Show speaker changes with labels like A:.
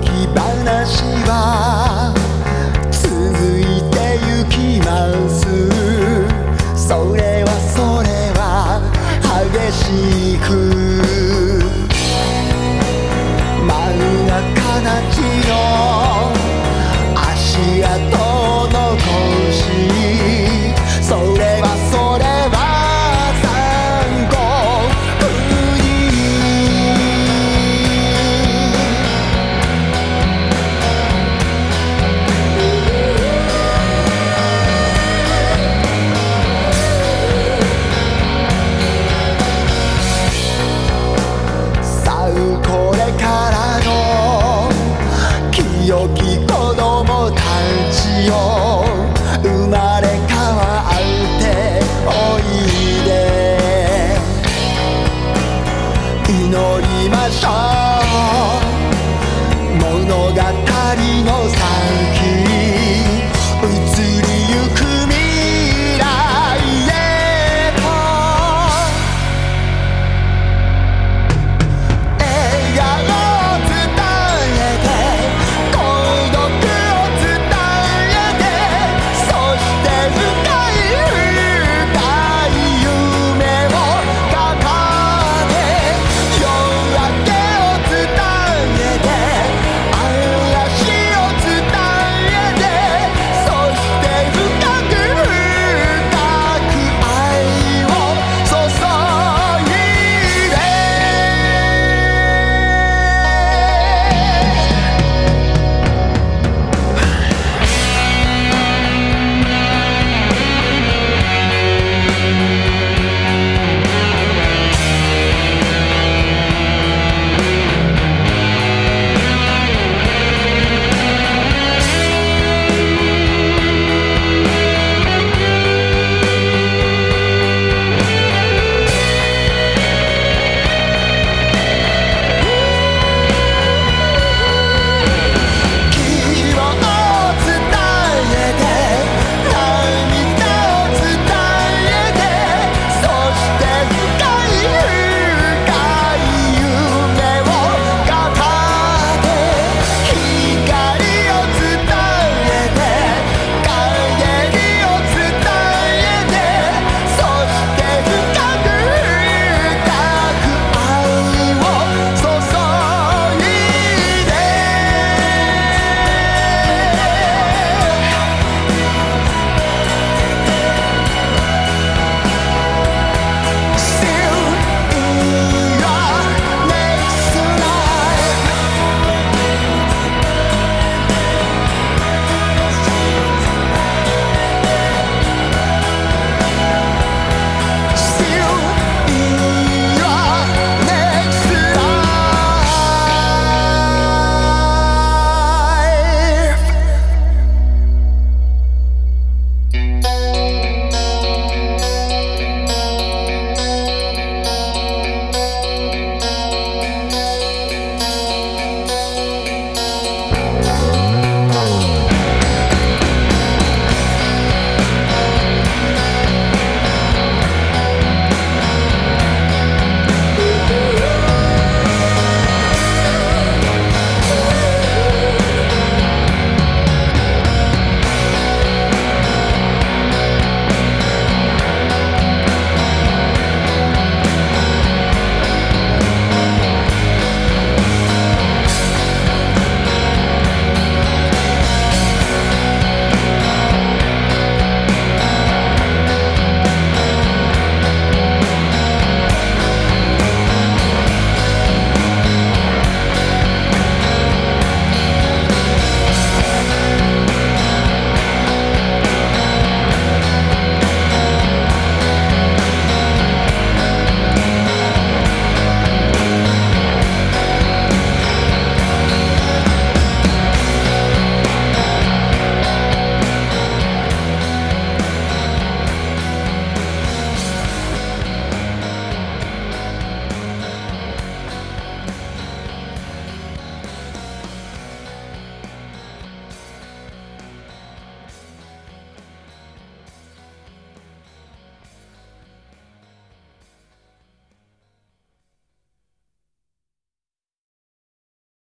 A: き話は